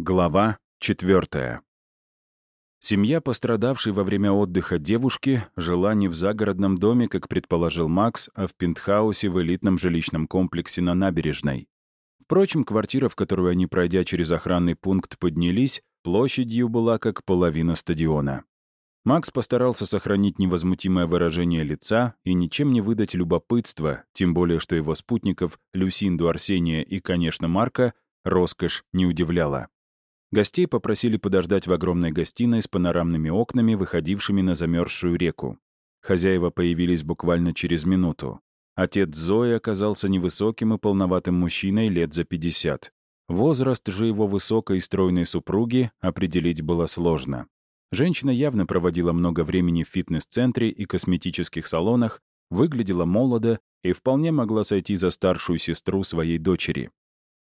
Глава 4. Семья пострадавшей во время отдыха девушки жила не в загородном доме, как предположил Макс, а в пентхаусе в элитном жилищном комплексе на набережной. Впрочем, квартира, в которую они, пройдя через охранный пункт, поднялись, площадью была как половина стадиона. Макс постарался сохранить невозмутимое выражение лица и ничем не выдать любопытства, тем более что его спутников, Люсинду, Арсения и, конечно, Марка, роскошь не удивляла. Гостей попросили подождать в огромной гостиной с панорамными окнами, выходившими на замерзшую реку. Хозяева появились буквально через минуту. Отец Зои оказался невысоким и полноватым мужчиной лет за 50. Возраст же его высокой и стройной супруги определить было сложно. Женщина явно проводила много времени в фитнес-центре и косметических салонах, выглядела молодо и вполне могла сойти за старшую сестру своей дочери.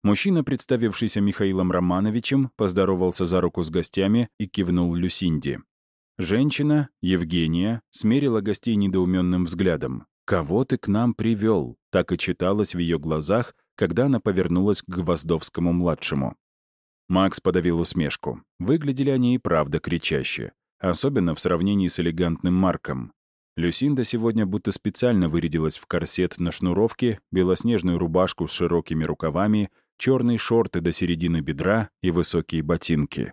Мужчина, представившийся Михаилом Романовичем, поздоровался за руку с гостями и кивнул Люсинде. Женщина, Евгения, смерила гостей недоуменным взглядом. «Кого ты к нам привел?» Так и читалось в ее глазах, когда она повернулась к Гвоздовскому-младшему. Макс подавил усмешку. Выглядели они и правда кричаще. Особенно в сравнении с элегантным Марком. Люсинда сегодня будто специально вырядилась в корсет на шнуровке, белоснежную рубашку с широкими рукавами — черные шорты до середины бедра и высокие ботинки.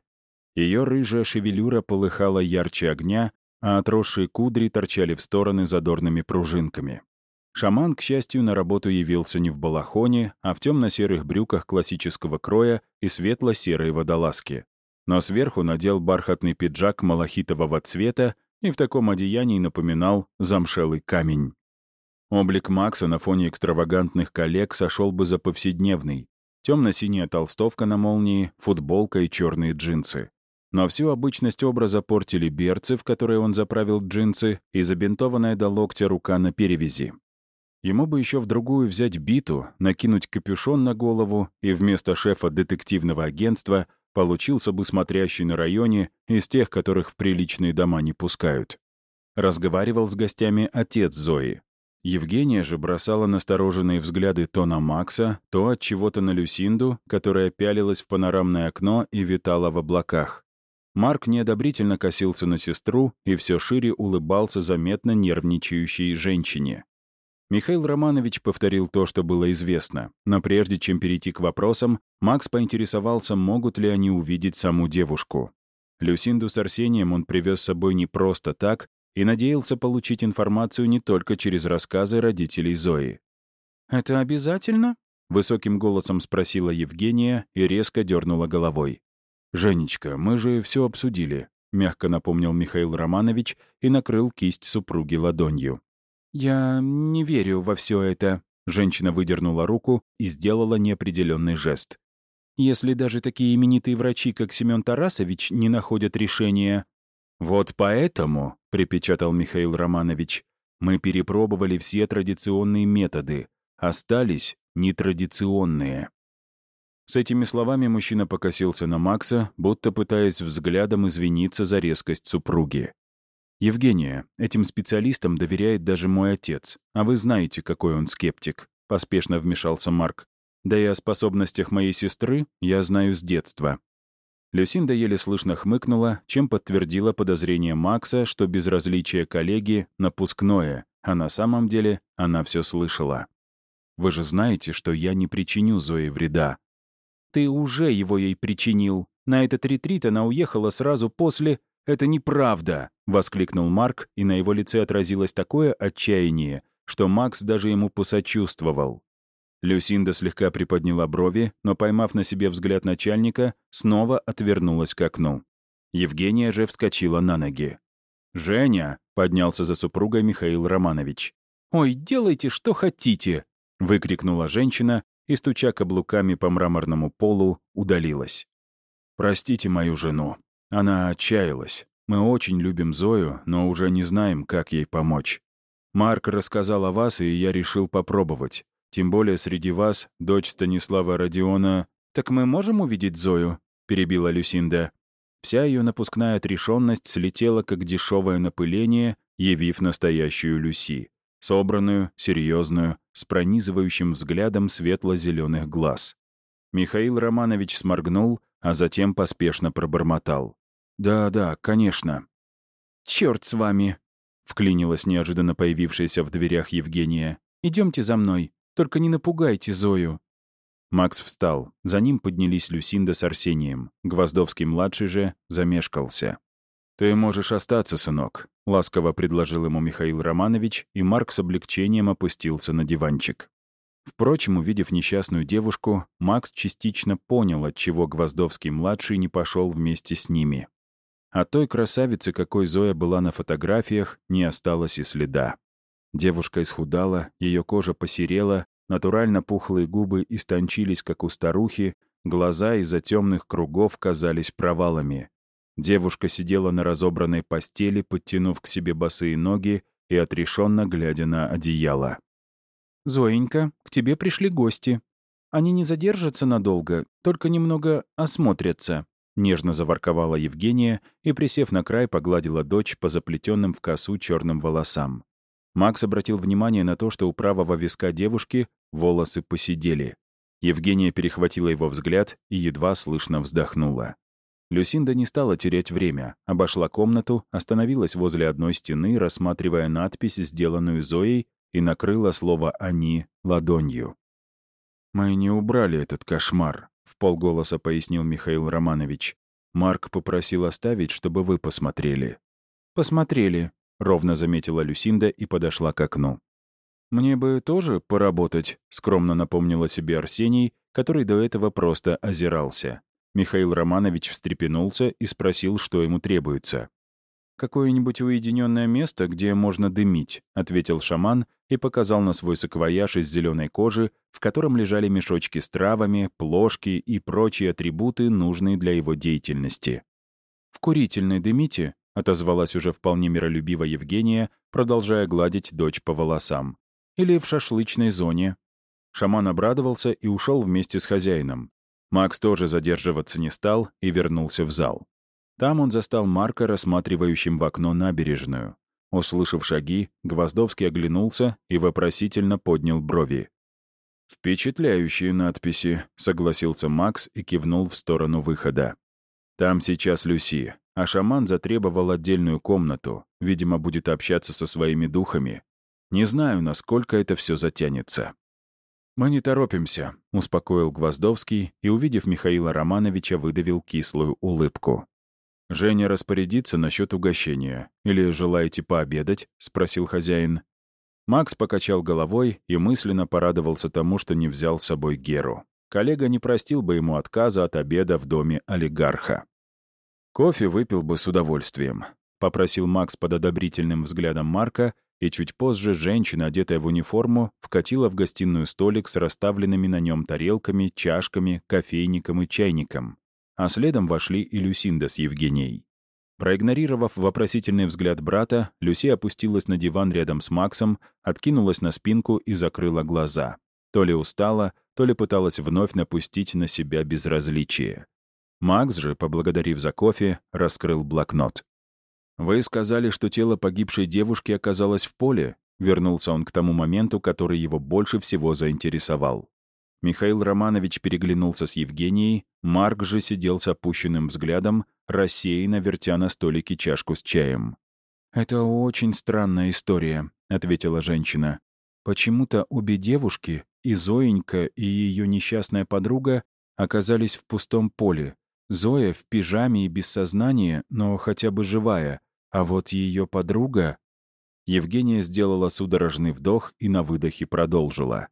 Ее рыжая шевелюра полыхала ярче огня, а отросшие кудри торчали в стороны задорными пружинками. Шаман, к счастью, на работу явился не в балахоне, а в темно-серых брюках классического кроя и светло-серой водолазке. Но сверху надел бархатный пиджак малахитового цвета и в таком одеянии напоминал замшелый камень. Облик Макса на фоне экстравагантных коллег сошел бы за повседневный, Темно-синяя толстовка на молнии, футболка и черные джинсы. Но всю обычность образа портили берцы, в которые он заправил джинсы, и забинтованная до локтя рука на перевязи. Ему бы еще в другую взять биту, накинуть капюшон на голову, и вместо шефа детективного агентства получился бы смотрящий на районе из тех, которых в приличные дома не пускают. Разговаривал с гостями отец Зои. Евгения же бросала настороженные взгляды то на Макса, то от чего-то на Люсинду, которая пялилась в панорамное окно и витала в облаках. Марк неодобрительно косился на сестру и все шире улыбался заметно нервничающей женщине. Михаил Романович повторил то, что было известно, но прежде чем перейти к вопросам, Макс поинтересовался, могут ли они увидеть саму девушку. Люсинду с Арсением он привез с собой не просто так, и надеялся получить информацию не только через рассказы родителей Зои. «Это обязательно?» — высоким голосом спросила Евгения и резко дернула головой. «Женечка, мы же все обсудили», — мягко напомнил Михаил Романович и накрыл кисть супруги ладонью. «Я не верю во все это», — женщина выдернула руку и сделала неопределенный жест. «Если даже такие именитые врачи, как Семен Тарасович, не находят решения...» «Вот поэтому», — припечатал Михаил Романович, «мы перепробовали все традиционные методы. Остались нетрадиционные». С этими словами мужчина покосился на Макса, будто пытаясь взглядом извиниться за резкость супруги. «Евгения, этим специалистам доверяет даже мой отец, а вы знаете, какой он скептик», — поспешно вмешался Марк. «Да и о способностях моей сестры я знаю с детства. Люсинда еле слышно хмыкнула, чем подтвердила подозрение Макса, что безразличие коллеги — напускное, а на самом деле она все слышала. «Вы же знаете, что я не причиню Зое вреда». «Ты уже его ей причинил. На этот ретрит она уехала сразу после...» «Это неправда!» — воскликнул Марк, и на его лице отразилось такое отчаяние, что Макс даже ему посочувствовал. Люсинда слегка приподняла брови, но, поймав на себе взгляд начальника, снова отвернулась к окну. Евгения же вскочила на ноги. «Женя!» — поднялся за супругой Михаил Романович. «Ой, делайте, что хотите!» — выкрикнула женщина и, стуча каблуками по мраморному полу, удалилась. «Простите мою жену. Она отчаялась. Мы очень любим Зою, но уже не знаем, как ей помочь. Марк рассказал о вас, и я решил попробовать. Тем более среди вас дочь Станислава Родиона... «Так мы можем увидеть Зою?» — перебила Люсинда. Вся ее напускная отрешенность слетела, как дешевое напыление, явив настоящую Люси. Собранную, серьезную, с пронизывающим взглядом светло-зеленых глаз. Михаил Романович сморгнул, а затем поспешно пробормотал. «Да-да, конечно». «Чёрт с вами!» — вклинилась неожиданно появившаяся в дверях Евгения. Идемте за мной, только не напугайте Зою». Макс встал. За ним поднялись Люсинда с Арсением. Гвоздовский-младший же замешкался. «Ты можешь остаться, сынок», — ласково предложил ему Михаил Романович, и Марк с облегчением опустился на диванчик. Впрочем, увидев несчастную девушку, Макс частично понял, отчего Гвоздовский-младший не пошел вместе с ними. От той красавицы, какой Зоя была на фотографиях, не осталось и следа. Девушка исхудала, ее кожа посерела, натурально пухлые губы истончились, как у старухи, глаза из-за темных кругов казались провалами. Девушка сидела на разобранной постели, подтянув к себе босые ноги и отрешенно глядя на одеяло. «Зоенька, к тебе пришли гости. Они не задержатся надолго, только немного осмотрятся», — нежно заворковала Евгения и, присев на край, погладила дочь по заплетенным в косу черным волосам. Макс обратил внимание на то, что у правого виска девушки волосы посидели. Евгения перехватила его взгляд и едва слышно вздохнула. Люсинда не стала терять время, обошла комнату, остановилась возле одной стены, рассматривая надпись, сделанную Зоей, и накрыла слово «они» ладонью. «Мы не убрали этот кошмар», — в полголоса пояснил Михаил Романович. «Марк попросил оставить, чтобы вы посмотрели». «Посмотрели», — ровно заметила Люсинда и подошла к окну. «Мне бы тоже поработать», — скромно напомнила себе Арсений, который до этого просто озирался. Михаил Романович встрепенулся и спросил, что ему требуется. «Какое-нибудь уединенное место, где можно дымить», — ответил шаман и показал на свой саквояж из зеленой кожи, в котором лежали мешочки с травами, плошки и прочие атрибуты, нужные для его деятельности. «В курительной дымите», — отозвалась уже вполне миролюбиво Евгения, продолжая гладить дочь по волосам. «Или в шашлычной зоне». Шаман обрадовался и ушел вместе с хозяином. Макс тоже задерживаться не стал и вернулся в зал. Там он застал Марка, рассматривающим в окно набережную. Услышав шаги, Гвоздовский оглянулся и вопросительно поднял брови. «Впечатляющие надписи», — согласился Макс и кивнул в сторону выхода. «Там сейчас Люси, а шаман затребовал отдельную комнату. Видимо, будет общаться со своими духами. Не знаю, насколько это все затянется». «Мы не торопимся», — успокоил Гвоздовский и, увидев Михаила Романовича, выдавил кислую улыбку. «Женя распорядится насчет угощения. Или желаете пообедать?» — спросил хозяин. Макс покачал головой и мысленно порадовался тому, что не взял с собой Геру. Коллега не простил бы ему отказа от обеда в доме олигарха. «Кофе выпил бы с удовольствием», — попросил Макс под одобрительным взглядом Марка, и чуть позже женщина, одетая в униформу, вкатила в гостиную столик с расставленными на нем тарелками, чашками, кофейником и чайником а следом вошли и Люсинда с Евгенией. Проигнорировав вопросительный взгляд брата, Люси опустилась на диван рядом с Максом, откинулась на спинку и закрыла глаза. То ли устала, то ли пыталась вновь напустить на себя безразличие. Макс же, поблагодарив за кофе, раскрыл блокнот. «Вы сказали, что тело погибшей девушки оказалось в поле?» Вернулся он к тому моменту, который его больше всего заинтересовал. Михаил Романович переглянулся с Евгенией, Марк же сидел с опущенным взглядом, рассеянно вертя на столике чашку с чаем. «Это очень странная история», — ответила женщина. «Почему-то обе девушки, и Зоенька, и ее несчастная подруга, оказались в пустом поле. Зоя в пижаме и без сознания, но хотя бы живая, а вот ее подруга...» Евгения сделала судорожный вдох и на выдохе продолжила.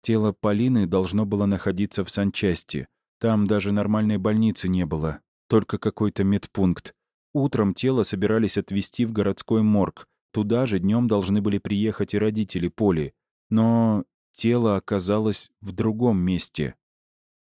Тело Полины должно было находиться в санчасти. Там даже нормальной больницы не было, только какой-то медпункт. Утром тело собирались отвезти в городской морг. Туда же днем должны были приехать и родители Поли. Но тело оказалось в другом месте.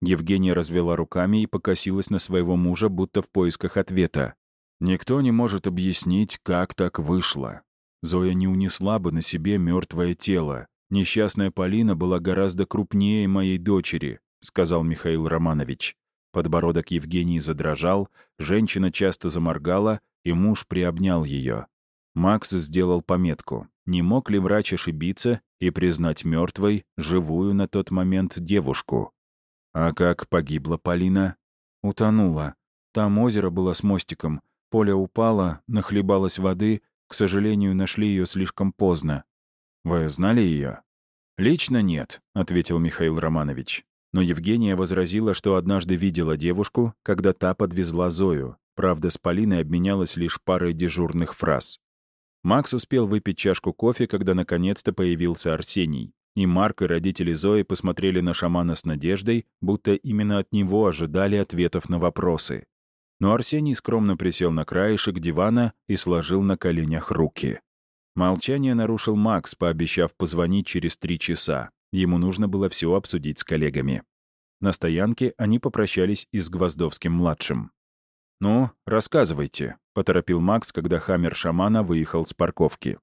Евгения развела руками и покосилась на своего мужа, будто в поисках ответа. Никто не может объяснить, как так вышло. Зоя не унесла бы на себе мертвое тело. «Несчастная Полина была гораздо крупнее моей дочери», — сказал Михаил Романович. Подбородок Евгении задрожал, женщина часто заморгала, и муж приобнял ее. Макс сделал пометку. Не мог ли врач ошибиться и признать мертвой живую на тот момент девушку? «А как погибла Полина?» «Утонула. Там озеро было с мостиком. Поля упала, нахлебалась воды. К сожалению, нашли ее слишком поздно. Вы знали ее? «Лично нет», — ответил Михаил Романович. Но Евгения возразила, что однажды видела девушку, когда та подвезла Зою. Правда, с Полиной обменялась лишь парой дежурных фраз. Макс успел выпить чашку кофе, когда наконец-то появился Арсений. И Марк и родители Зои посмотрели на шамана с надеждой, будто именно от него ожидали ответов на вопросы. Но Арсений скромно присел на краешек дивана и сложил на коленях руки. Молчание нарушил Макс, пообещав позвонить через три часа. Ему нужно было все обсудить с коллегами. На стоянке они попрощались и с Гвоздовским-младшим. «Ну, рассказывайте», — поторопил Макс, когда хаммер шамана выехал с парковки.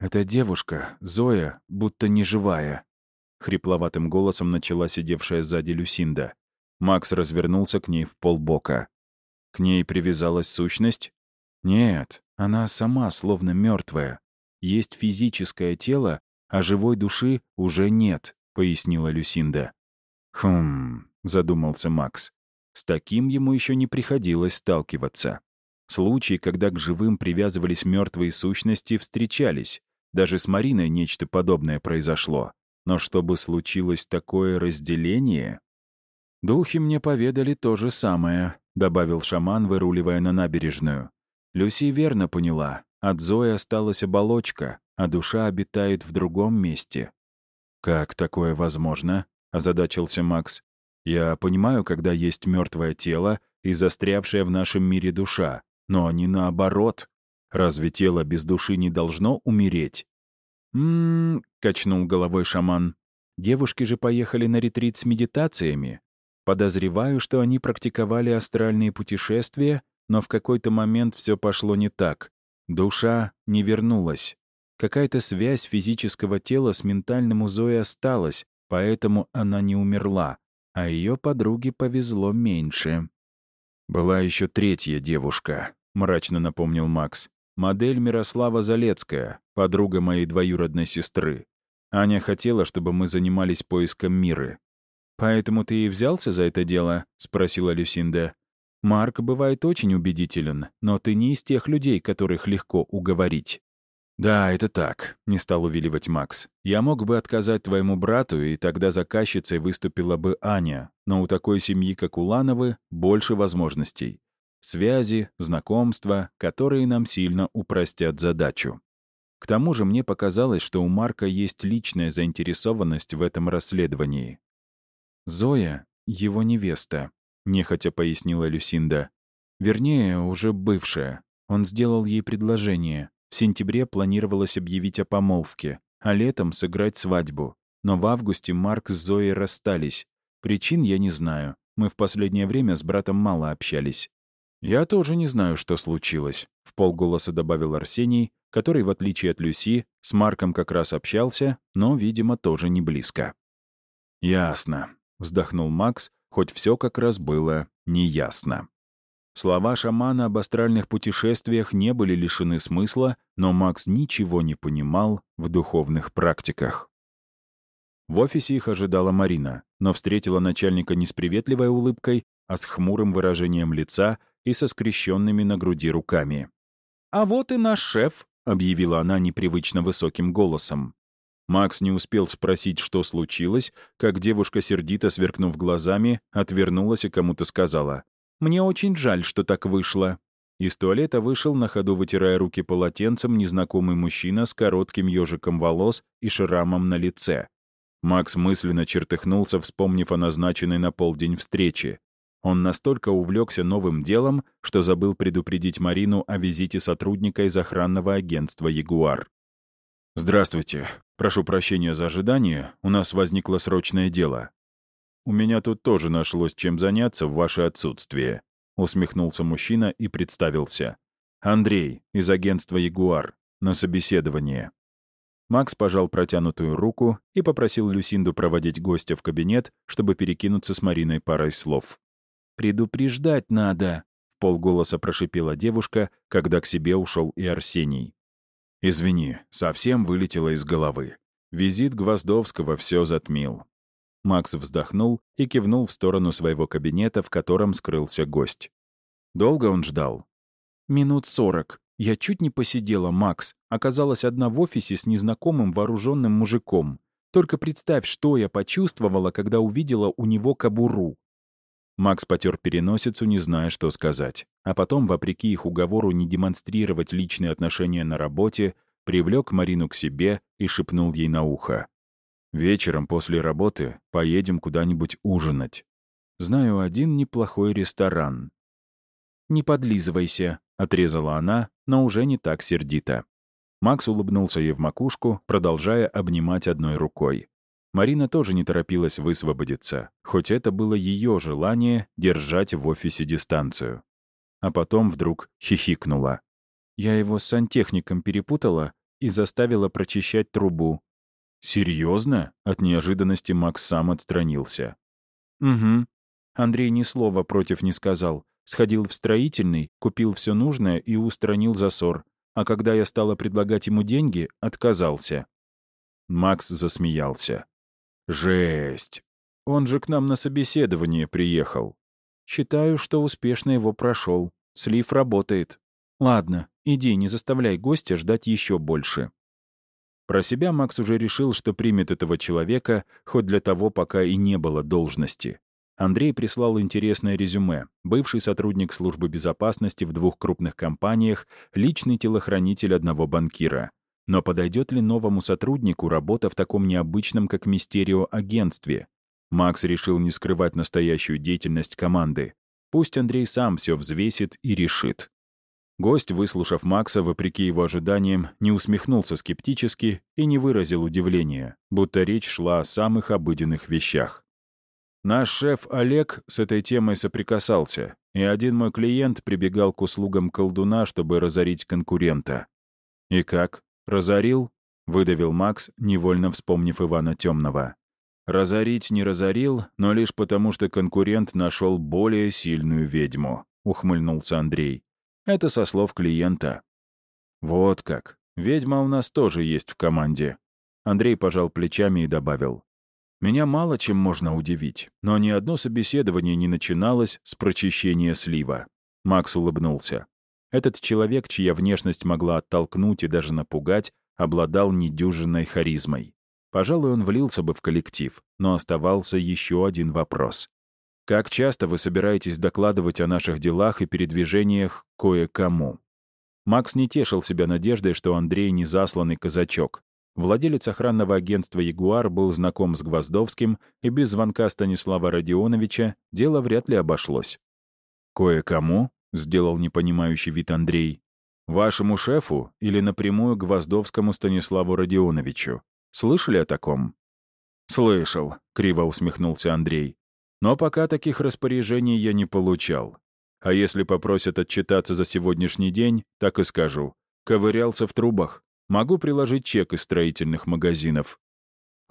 «Эта девушка, Зоя, будто неживая», — хрипловатым голосом начала сидевшая сзади Люсинда. Макс развернулся к ней в полбока. К ней привязалась сущность? Нет, она сама словно мертвая. Есть физическое тело, а живой души уже нет, пояснила Люсинда. Хм, задумался Макс. С таким ему еще не приходилось сталкиваться. Случаи, когда к живым привязывались мертвые сущности, встречались. Даже с Мариной нечто подобное произошло. Но чтобы случилось такое разделение... «Духи мне поведали то же самое», — добавил шаман, выруливая на набережную. Люси верно поняла. От Зои осталась оболочка, а душа обитает в другом месте. «Как такое возможно?» — озадачился Макс. «Я понимаю, когда есть мертвое тело и застрявшая в нашем мире душа, но не наоборот. Разве тело без души не должно умереть?» «М-м-м», качнул головой шаман. «Девушки же поехали на ретрит с медитациями. Подозреваю, что они практиковали астральные путешествия, но в какой-то момент все пошло не так. Душа не вернулась. Какая-то связь физического тела с ментальным у Зои осталась, поэтому она не умерла, а ее подруге повезло меньше. «Была еще третья девушка», — мрачно напомнил Макс. «Модель Мирослава Залецкая, подруга моей двоюродной сестры. Аня хотела, чтобы мы занимались поиском Миры». «Поэтому ты и взялся за это дело?» — спросила Люсинда. «Марк бывает очень убедителен, но ты не из тех людей, которых легко уговорить». «Да, это так», — не стал увиливать Макс. «Я мог бы отказать твоему брату, и тогда заказчицей выступила бы Аня, но у такой семьи, как Улановы, больше возможностей. Связи, знакомства, которые нам сильно упростят задачу. К тому же мне показалось, что у Марка есть личная заинтересованность в этом расследовании. Зоя — его невеста, — нехотя пояснила Люсинда. Вернее, уже бывшая. Он сделал ей предложение. В сентябре планировалось объявить о помолвке, а летом сыграть свадьбу. Но в августе Марк с Зоей расстались. Причин я не знаю. Мы в последнее время с братом мало общались. «Я тоже не знаю, что случилось», — в полголоса добавил Арсений, который, в отличие от Люси, с Марком как раз общался, но, видимо, тоже не близко. «Ясно», — вздохнул Макс, хоть все как раз было неясно. Слова шамана об астральных путешествиях не были лишены смысла, но Макс ничего не понимал в духовных практиках. В офисе их ожидала Марина, но встретила начальника не с приветливой улыбкой, а с хмурым выражением лица и со скрещенными на груди руками. «А вот и наш шеф», — объявила она непривычно высоким голосом. Макс не успел спросить, что случилось, как девушка, сердито сверкнув глазами, отвернулась и кому-то сказала. Мне очень жаль, что так вышло». Из туалета вышел, на ходу вытирая руки полотенцем, незнакомый мужчина с коротким ежиком волос и шрамом на лице. Макс мысленно чертыхнулся, вспомнив о назначенной на полдень встрече. Он настолько увлекся новым делом, что забыл предупредить Марину о визите сотрудника из охранного агентства «Ягуар». «Здравствуйте. Прошу прощения за ожидание. У нас возникло срочное дело. «У меня тут тоже нашлось чем заняться в ваше отсутствие», — усмехнулся мужчина и представился. «Андрей, из агентства «Ягуар», на собеседование». Макс пожал протянутую руку и попросил Люсинду проводить гостя в кабинет, чтобы перекинуться с Мариной парой слов. «Предупреждать надо», — в полголоса прошипела девушка, когда к себе ушел и Арсений. «Извини, совсем вылетело из головы. Визит Гвоздовского все затмил. Макс вздохнул и кивнул в сторону своего кабинета, в котором скрылся гость. Долго он ждал? Минут сорок. Я чуть не посидела, Макс. Оказалась одна в офисе с незнакомым вооруженным мужиком. Только представь, что я почувствовала, когда увидела у него кобуру. Макс потер переносицу, не зная, что сказать. А потом, вопреки их уговору не демонстрировать личные отношения на работе, привлек Марину к себе и шепнул ей на ухо. «Вечером после работы поедем куда-нибудь ужинать. Знаю один неплохой ресторан. «Не подлизывайся», — отрезала она, но уже не так сердито. Макс улыбнулся ей в макушку, продолжая обнимать одной рукой. Марина тоже не торопилась высвободиться, хоть это было ее желание держать в офисе дистанцию. А потом вдруг хихикнула. Я его с сантехником перепутала и заставила прочищать трубу. «Серьезно?» — от неожиданности Макс сам отстранился. «Угу». Андрей ни слова против не сказал, Сходил в строительный, купил все нужное и устранил засор. А когда я стала предлагать ему деньги, отказался. Макс засмеялся. «Жесть! Он же к нам на собеседование приехал. Считаю, что успешно его прошел. Слив работает. Ладно, иди, не заставляй гостя ждать еще больше». Про себя Макс уже решил, что примет этого человека, хоть для того пока и не было должности. Андрей прислал интересное резюме. Бывший сотрудник службы безопасности в двух крупных компаниях, личный телохранитель одного банкира. Но подойдет ли новому сотруднику работа в таком необычном, как Мистерио, агентстве? Макс решил не скрывать настоящую деятельность команды. Пусть Андрей сам все взвесит и решит. Гость, выслушав Макса, вопреки его ожиданиям, не усмехнулся скептически и не выразил удивления, будто речь шла о самых обыденных вещах. Наш шеф Олег с этой темой соприкасался, и один мой клиент прибегал к услугам колдуна, чтобы разорить конкурента. «И как? Разорил?» — выдавил Макс, невольно вспомнив Ивана Темного. «Разорить не разорил, но лишь потому, что конкурент нашел более сильную ведьму», — ухмыльнулся Андрей. «Это со слов клиента». «Вот как. Ведьма у нас тоже есть в команде». Андрей пожал плечами и добавил. Меня мало чем можно удивить, но ни одно собеседование не начиналось с прочищения слива. Макс улыбнулся. Этот человек, чья внешность могла оттолкнуть и даже напугать, обладал недюжинной харизмой. Пожалуй, он влился бы в коллектив, но оставался еще один вопрос. Как часто вы собираетесь докладывать о наших делах и передвижениях кое-кому? Макс не тешил себя надеждой, что Андрей не засланный казачок. Владелец охранного агентства «Ягуар» был знаком с Гвоздовским, и без звонка Станислава Родионовича дело вряд ли обошлось. «Кое-кому?» — сделал непонимающий вид Андрей. «Вашему шефу или напрямую Гвоздовскому Станиславу Родионовичу? Слышали о таком?» «Слышал», — криво усмехнулся Андрей. «Но пока таких распоряжений я не получал. А если попросят отчитаться за сегодняшний день, так и скажу. Ковырялся в трубах. Могу приложить чек из строительных магазинов».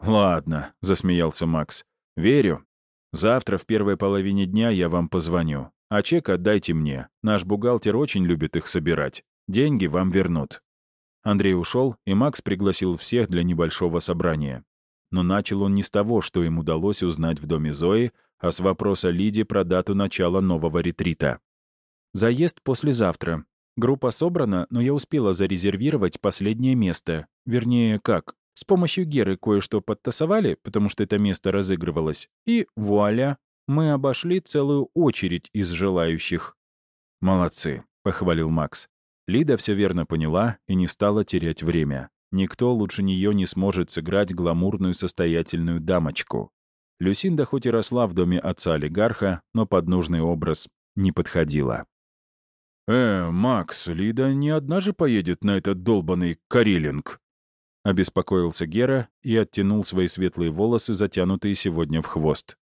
«Ладно», — засмеялся Макс. «Верю. Завтра в первой половине дня я вам позвоню. А чек отдайте мне. Наш бухгалтер очень любит их собирать. Деньги вам вернут». Андрей ушел, и Макс пригласил всех для небольшого собрания. Но начал он не с того, что им удалось узнать в доме Зои, а с вопроса Лиди про дату начала нового ретрита. «Заезд послезавтра. Группа собрана, но я успела зарезервировать последнее место. Вернее, как? С помощью Геры кое-что подтасовали, потому что это место разыгрывалось. И вуаля, мы обошли целую очередь из желающих. «Молодцы», — похвалил Макс. Лида все верно поняла и не стала терять время. Никто лучше нее не сможет сыграть гламурную состоятельную дамочку. Люсинда хоть и росла в доме отца-олигарха, но под нужный образ не подходила. «Э, Макс, Лида не одна же поедет на этот долбанный Карелинг?» Обеспокоился Гера и оттянул свои светлые волосы, затянутые сегодня в хвост.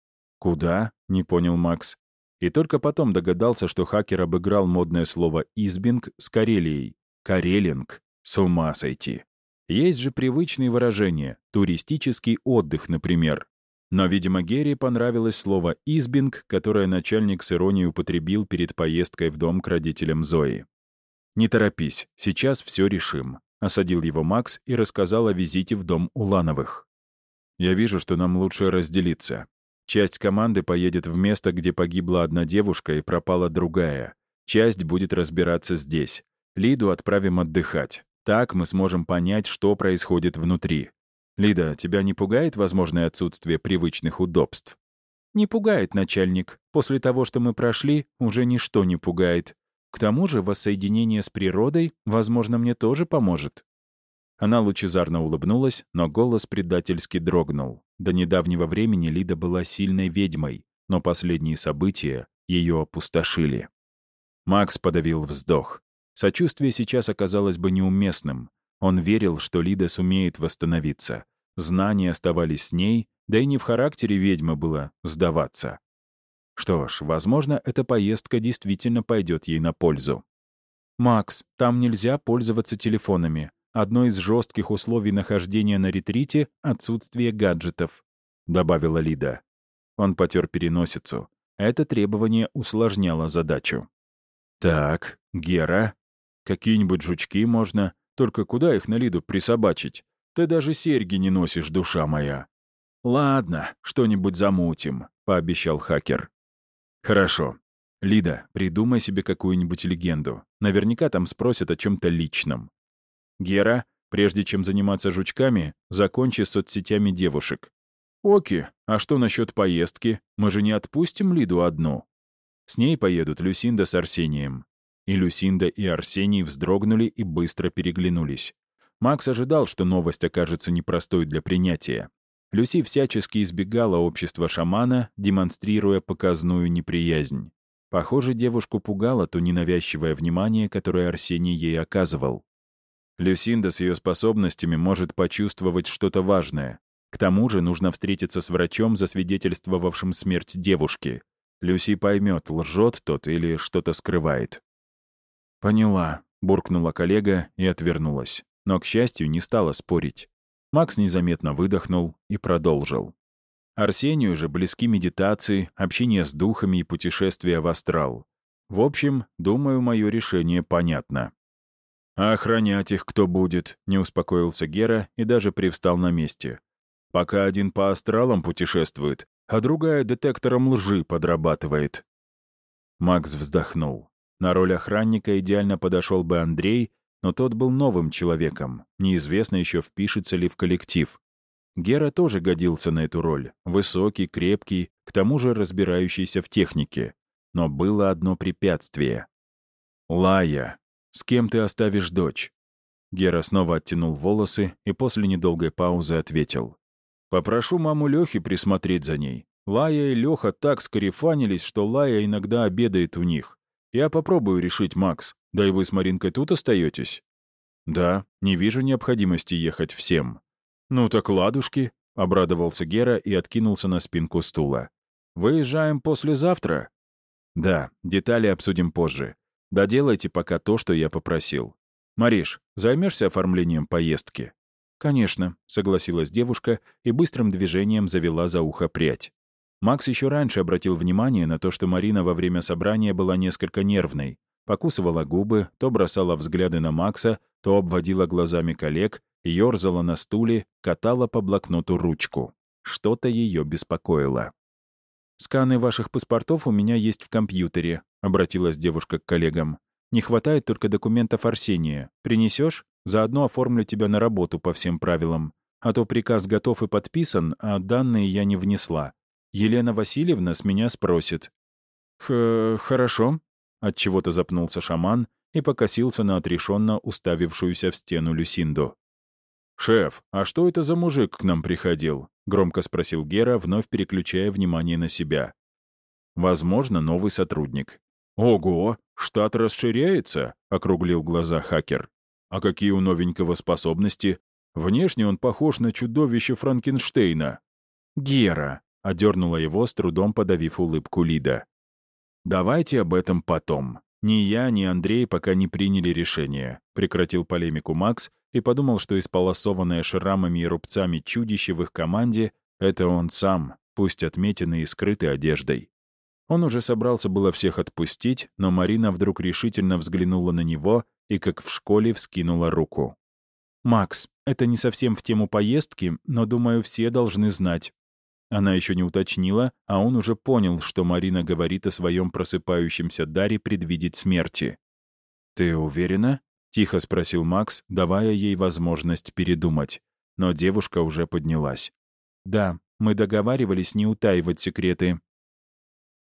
«Куда?» — не понял Макс. И только потом догадался, что хакер обыграл модное слово «избинг» с Карелией. «Карелинг». С ума сойти. Есть же привычные выражения. Туристический отдых, например. Но, видимо, Герри понравилось слово «избинг», которое начальник с иронией употребил перед поездкой в дом к родителям Зои. «Не торопись, сейчас все решим», — осадил его Макс и рассказал о визите в дом Улановых. Я вижу, что нам лучше разделиться. Часть команды поедет в место, где погибла одна девушка и пропала другая. Часть будет разбираться здесь. Лиду отправим отдыхать. Так мы сможем понять, что происходит внутри. Лида, тебя не пугает возможное отсутствие привычных удобств? Не пугает, начальник. После того, что мы прошли, уже ничто не пугает. К тому же воссоединение с природой, возможно, мне тоже поможет. Она лучезарно улыбнулась, но голос предательски дрогнул. До недавнего времени Лида была сильной ведьмой, но последние события ее опустошили. Макс подавил вздох. Сочувствие сейчас оказалось бы неуместным. Он верил, что Лида сумеет восстановиться. Знания оставались с ней, да и не в характере ведьмы было сдаваться. Что ж, возможно, эта поездка действительно пойдет ей на пользу. «Макс, там нельзя пользоваться телефонами. Одно из жестких условий нахождения на ретрите — отсутствие гаджетов», — добавила Лида. Он потер переносицу. Это требование усложняло задачу. «Так, Гера, какие-нибудь жучки можно, только куда их на Лиду присобачить? Ты даже серьги не носишь, душа моя». «Ладно, что-нибудь замутим», — пообещал хакер. «Хорошо. Лида, придумай себе какую-нибудь легенду. Наверняка там спросят о чем то личном. Гера, прежде чем заниматься жучками, закончи соцсетями девушек. Оки, а что насчет поездки? Мы же не отпустим Лиду одну. С ней поедут Люсинда с Арсением. И Люсинда, и Арсений вздрогнули и быстро переглянулись. Макс ожидал, что новость окажется непростой для принятия. Люси всячески избегала общества шамана, демонстрируя показную неприязнь. Похоже, девушку пугало то ненавязчивое внимание, которое Арсений ей оказывал. Люсинда с ее способностями может почувствовать что-то важное. К тому же нужно встретиться с врачом, засвидетельствовавшим смерть девушки. Люси поймет, лжет тот или что-то скрывает. «Поняла», — буркнула коллега и отвернулась. Но, к счастью, не стала спорить. Макс незаметно выдохнул и продолжил. Арсению же близки медитации, общение с духами и путешествия в астрал. В общем, думаю, мое решение понятно. «А охранять их кто будет?» — не успокоился Гера и даже привстал на месте. «Пока один по астралам путешествует, а другая детектором лжи подрабатывает». Макс вздохнул. На роль охранника идеально подошел бы Андрей, но тот был новым человеком. Неизвестно еще, впишется ли в коллектив. Гера тоже годился на эту роль. Высокий, крепкий, к тому же разбирающийся в технике. Но было одно препятствие. «Лая, с кем ты оставишь дочь?» Гера снова оттянул волосы и после недолгой паузы ответил. «Попрошу маму Лёхи присмотреть за ней. Лая и Лёха так скорефанились, что Лая иногда обедает у них. Я попробую решить, Макс. Да и вы с Маринкой тут остаетесь? Да, не вижу необходимости ехать всем. Ну так ладушки, — обрадовался Гера и откинулся на спинку стула. «Выезжаем послезавтра?» «Да, детали обсудим позже. Доделайте пока то, что я попросил. Мариш, займешься оформлением поездки?» «Конечно», — согласилась девушка и быстрым движением завела за ухо прядь. Макс еще раньше обратил внимание на то, что Марина во время собрания была несколько нервной. Покусывала губы, то бросала взгляды на Макса, то обводила глазами коллег, ёрзала на стуле, катала по блокноту ручку. Что-то ее беспокоило. «Сканы ваших паспортов у меня есть в компьютере», — обратилась девушка к коллегам. «Не хватает только документов Арсения. Принесешь? Заодно оформлю тебя на работу по всем правилам. А то приказ готов и подписан, а данные я не внесла. Елена Васильевна с меня спросит. Х «Хорошо», — отчего-то запнулся шаман и покосился на отрешенно уставившуюся в стену Люсинду. «Шеф, а что это за мужик к нам приходил?» — громко спросил Гера, вновь переключая внимание на себя. «Возможно, новый сотрудник». «Ого, штат расширяется?» — округлил глаза хакер. «А какие у новенького способности? Внешне он похож на чудовище Франкенштейна». «Гера», — одернула его, с трудом подавив улыбку Лида. «Давайте об этом потом. Ни я, ни Андрей пока не приняли решение», — прекратил полемику Макс и подумал, что исполосованное шрамами и рубцами чудище в их команде — это он сам, пусть отметенный и скрытой одеждой. Он уже собрался было всех отпустить, но Марина вдруг решительно взглянула на него и, как в школе, вскинула руку. «Макс, это не совсем в тему поездки, но, думаю, все должны знать». Она еще не уточнила, а он уже понял, что Марина говорит о своем просыпающемся даре предвидеть смерти. «Ты уверена?» — тихо спросил Макс, давая ей возможность передумать. Но девушка уже поднялась. «Да, мы договаривались не утаивать секреты».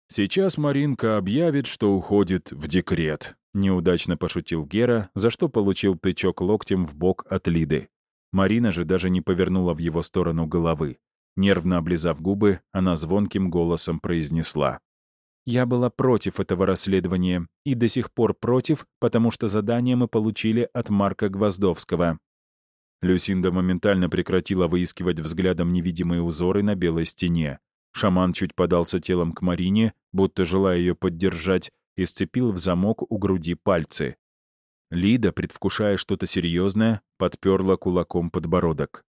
«Сейчас Маринка объявит, что уходит в декрет», — неудачно пошутил Гера, за что получил тычок локтем в бок от Лиды. Марина же даже не повернула в его сторону головы. Нервно облизав губы, она звонким голосом произнесла. «Я была против этого расследования и до сих пор против, потому что задание мы получили от Марка Гвоздовского». Люсинда моментально прекратила выискивать взглядом невидимые узоры на белой стене. Шаман чуть подался телом к Марине, будто желая ее поддержать, и сцепил в замок у груди пальцы. Лида, предвкушая что-то серьезное, подперла кулаком подбородок.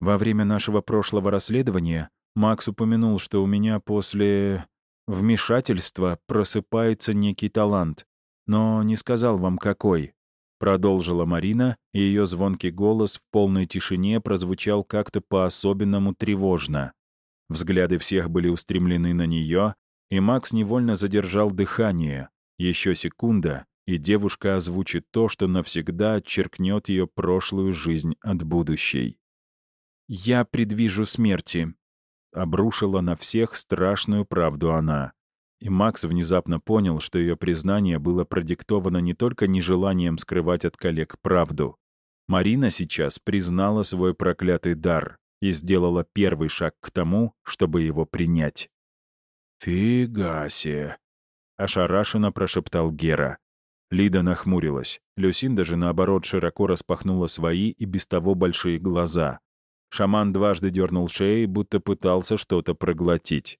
Во время нашего прошлого расследования Макс упомянул, что у меня после вмешательства просыпается некий талант, но не сказал вам, какой. Продолжила Марина, и ее звонкий голос в полной тишине прозвучал как-то по-особенному тревожно. Взгляды всех были устремлены на нее, и Макс невольно задержал дыхание. Еще секунда, и девушка озвучит то, что навсегда отчеркнет ее прошлую жизнь от будущей. «Я предвижу смерти», — обрушила на всех страшную правду она. И Макс внезапно понял, что ее признание было продиктовано не только нежеланием скрывать от коллег правду. Марина сейчас признала свой проклятый дар и сделала первый шаг к тому, чтобы его принять. «Фига себе!» — ошарашенно прошептал Гера. Лида нахмурилась. Люсинда же, наоборот, широко распахнула свои и без того большие глаза. Шаман дважды дернул шеей, будто пытался что-то проглотить.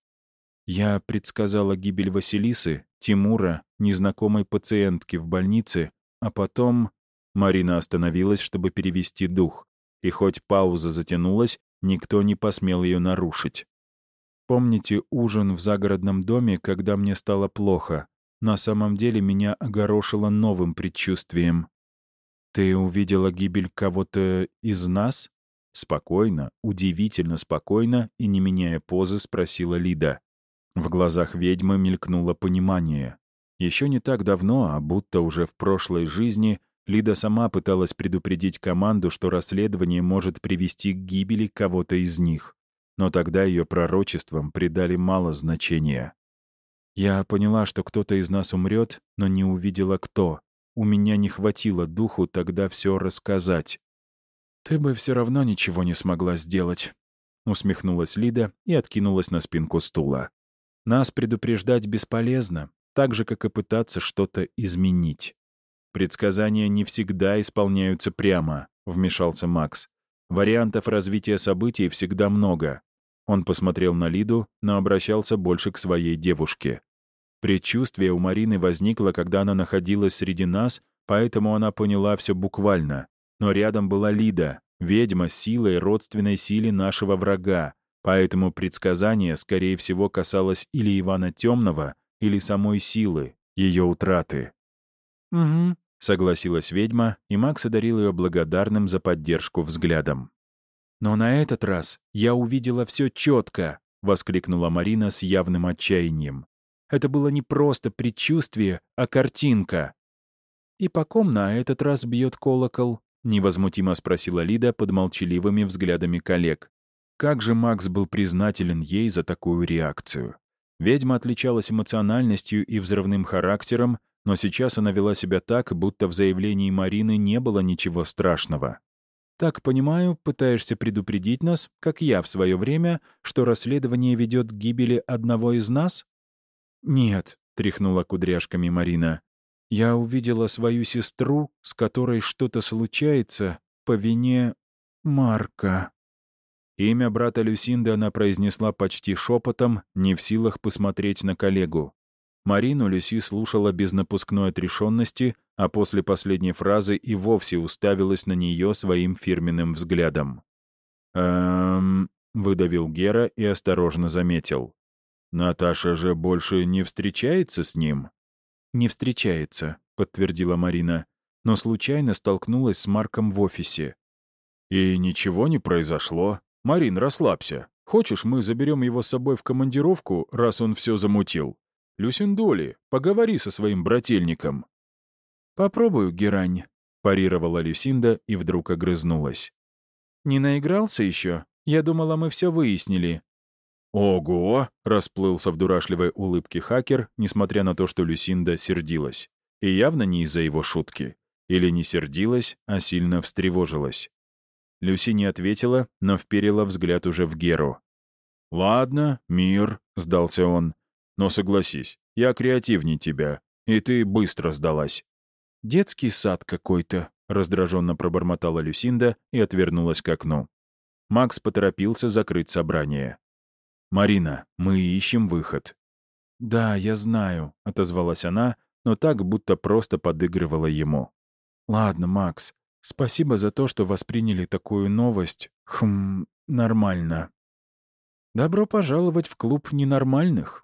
Я предсказала гибель Василисы, Тимура, незнакомой пациентки в больнице, а потом... Марина остановилась, чтобы перевести дух. И хоть пауза затянулась, никто не посмел ее нарушить. Помните ужин в загородном доме, когда мне стало плохо? На самом деле меня огорошило новым предчувствием. Ты увидела гибель кого-то из нас? Спокойно, удивительно спокойно и не меняя позы, спросила Лида. В глазах ведьмы мелькнуло понимание. Еще не так давно, а будто уже в прошлой жизни, Лида сама пыталась предупредить команду, что расследование может привести к гибели кого-то из них. Но тогда ее пророчествам придали мало значения. Я поняла, что кто-то из нас умрет, но не увидела кто. У меня не хватило духу тогда все рассказать. «Ты бы все равно ничего не смогла сделать», — усмехнулась Лида и откинулась на спинку стула. «Нас предупреждать бесполезно, так же, как и пытаться что-то изменить. Предсказания не всегда исполняются прямо», — вмешался Макс. «Вариантов развития событий всегда много». Он посмотрел на Лиду, но обращался больше к своей девушке. Предчувствие у Марины возникло, когда она находилась среди нас, поэтому она поняла все буквально. Но рядом была Лида, ведьма с силой родственной силе нашего врага, поэтому предсказание, скорее всего, касалось или Ивана Темного, или самой силы, ее утраты. «Угу», — согласилась ведьма, и Макс одарил ее благодарным за поддержку взглядом. «Но на этот раз я увидела все четко», — воскликнула Марина с явным отчаянием. «Это было не просто предчувствие, а картинка». «И по ком на этот раз бьет колокол?» — невозмутимо спросила Лида под молчаливыми взглядами коллег. Как же Макс был признателен ей за такую реакцию. Ведьма отличалась эмоциональностью и взрывным характером, но сейчас она вела себя так, будто в заявлении Марины не было ничего страшного. «Так, понимаю, пытаешься предупредить нас, как я в свое время, что расследование ведет к гибели одного из нас?» «Нет», — тряхнула кудряшками Марина. Я увидела свою сестру, с которой что-то случается по вине Марка. Имя брата Люсинды она произнесла почти шепотом, не в силах посмотреть на коллегу. Марину Люси слушала без напускной отрешенности, а после последней фразы и вовсе уставилась на нее своим фирменным взглядом. «Эм...» — выдавил Гера и осторожно заметил. «Наташа же больше не встречается с ним?» «Не встречается», — подтвердила Марина, но случайно столкнулась с Марком в офисе. «И ничего не произошло. Марин, расслабься. Хочешь, мы заберем его с собой в командировку, раз он все замутил? Люсиндоли, поговори со своим брательником». «Попробую, Герань», — парировала Люсинда и вдруг огрызнулась. «Не наигрался еще? Я думала, мы все выяснили». «Ого!» — расплылся в дурашливой улыбке хакер, несмотря на то, что Люсинда сердилась. И явно не из-за его шутки. Или не сердилась, а сильно встревожилась. Люси не ответила, но вперила взгляд уже в Геру. «Ладно, мир», — сдался он. «Но согласись, я креативней тебя, и ты быстро сдалась». «Детский сад какой-то», — раздраженно пробормотала Люсинда и отвернулась к окну. Макс поторопился закрыть собрание. «Марина, мы ищем выход». «Да, я знаю», — отозвалась она, но так, будто просто подыгрывала ему. «Ладно, Макс, спасибо за то, что восприняли такую новость. Хм, нормально». «Добро пожаловать в клуб ненормальных», —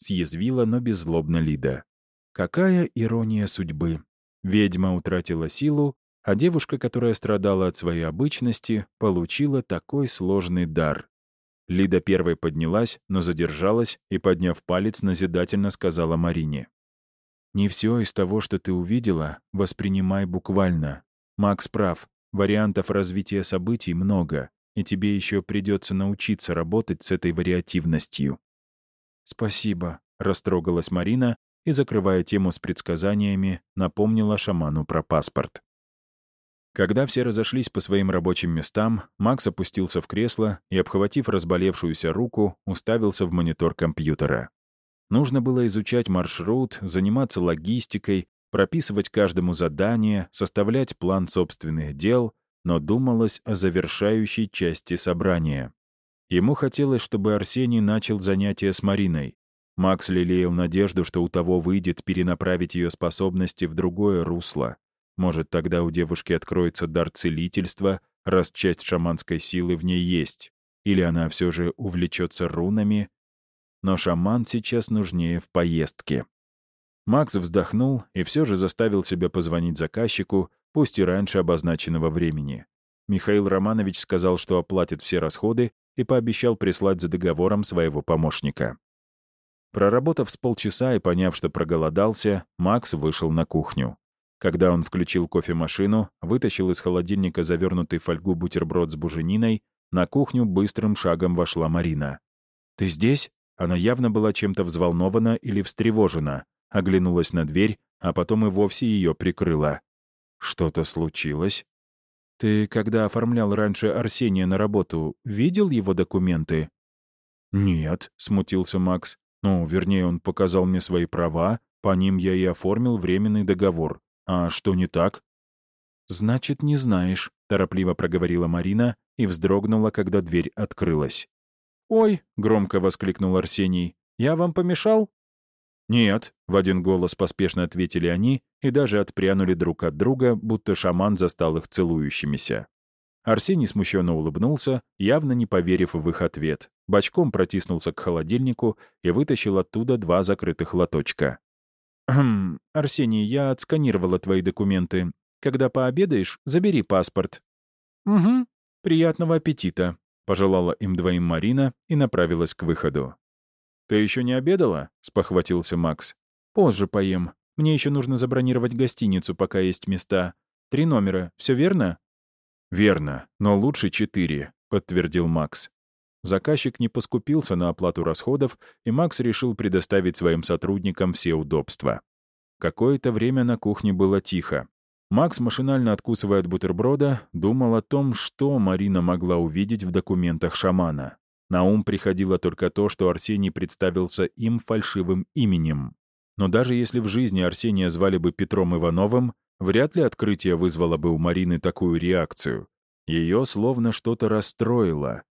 съязвила, но беззлобно Лида. «Какая ирония судьбы. Ведьма утратила силу, а девушка, которая страдала от своей обычности, получила такой сложный дар. Лида первой поднялась, но задержалась и, подняв палец, назидательно сказала Марине. «Не все из того, что ты увидела, воспринимай буквально. Макс прав, вариантов развития событий много, и тебе еще придется научиться работать с этой вариативностью». «Спасибо», — растрогалась Марина и, закрывая тему с предсказаниями, напомнила шаману про паспорт. Когда все разошлись по своим рабочим местам, Макс опустился в кресло и, обхватив разболевшуюся руку, уставился в монитор компьютера. Нужно было изучать маршрут, заниматься логистикой, прописывать каждому задание, составлять план собственных дел, но думалось о завершающей части собрания. Ему хотелось, чтобы Арсений начал занятия с Мариной. Макс лелеял надежду, что у того выйдет перенаправить ее способности в другое русло. Может, тогда у девушки откроется дар целительства, раз часть шаманской силы в ней есть. Или она все же увлечется рунами, но шаман сейчас нужнее в поездке. Макс вздохнул и все же заставил себя позвонить заказчику, пусть и раньше обозначенного времени. Михаил Романович сказал, что оплатит все расходы и пообещал прислать за договором своего помощника. Проработав с полчаса и поняв, что проголодался, Макс вышел на кухню. Когда он включил кофемашину, вытащил из холодильника завернутый фольгу бутерброд с бужениной, на кухню быстрым шагом вошла Марина. «Ты здесь?» Она явно была чем-то взволнована или встревожена, оглянулась на дверь, а потом и вовсе ее прикрыла. «Что-то случилось?» «Ты, когда оформлял раньше Арсения на работу, видел его документы?» «Нет», — смутился Макс. «Ну, вернее, он показал мне свои права, по ним я и оформил временный договор. А что не так?» «Значит, не знаешь», — торопливо проговорила Марина и вздрогнула, когда дверь открылась. «Ой!» — громко воскликнул Арсений. «Я вам помешал?» «Нет», — в один голос поспешно ответили они и даже отпрянули друг от друга, будто шаман застал их целующимися. Арсений смущенно улыбнулся, явно не поверив в их ответ. Бочком протиснулся к холодильнику и вытащил оттуда два закрытых лоточка. «Хм, Арсений, я отсканировала твои документы. Когда пообедаешь, забери паспорт». «Угу. Приятного аппетита», Пожелала им двоим Марина и направилась к выходу. «Ты еще не обедала?» — спохватился Макс. «Позже поем. Мне еще нужно забронировать гостиницу, пока есть места. Три номера. Все верно?» «Верно, но лучше четыре», — подтвердил Макс. Заказчик не поскупился на оплату расходов, и Макс решил предоставить своим сотрудникам все удобства. Какое-то время на кухне было тихо. Макс, машинально откусывая от бутерброда, думал о том, что Марина могла увидеть в документах шамана. На ум приходило только то, что Арсений представился им фальшивым именем. Но даже если в жизни Арсения звали бы Петром Ивановым, вряд ли открытие вызвало бы у Марины такую реакцию. Ее словно что-то расстроило.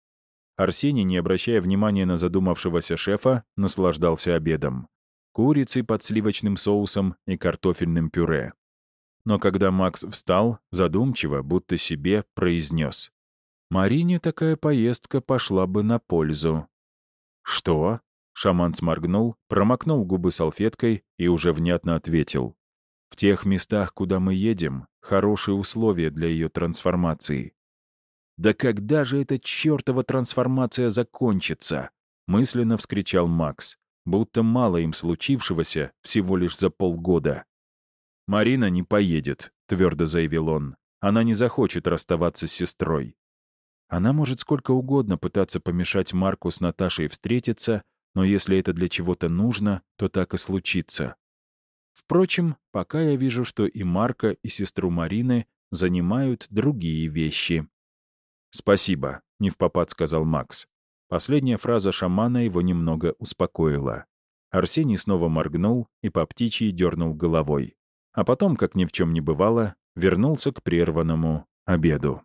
Арсений, не обращая внимания на задумавшегося шефа, наслаждался обедом. Курицей под сливочным соусом и картофельным пюре. Но когда Макс встал, задумчиво, будто себе, произнес. «Марине такая поездка пошла бы на пользу». «Что?» — шаман сморгнул, промокнул губы салфеткой и уже внятно ответил. «В тех местах, куда мы едем, хорошие условия для ее трансформации. «Да когда же эта чертова трансформация закончится?» — мысленно вскричал Макс, будто мало им случившегося всего лишь за полгода. «Марина не поедет», — твердо заявил он. «Она не захочет расставаться с сестрой. Она может сколько угодно пытаться помешать Марку с Наташей встретиться, но если это для чего-то нужно, то так и случится. Впрочем, пока я вижу, что и Марка, и сестру Марины занимают другие вещи. «Спасибо», — не в попад сказал Макс. Последняя фраза шамана его немного успокоила. Арсений снова моргнул и по птичьи дернул головой. А потом, как ни в чем не бывало, вернулся к прерванному обеду.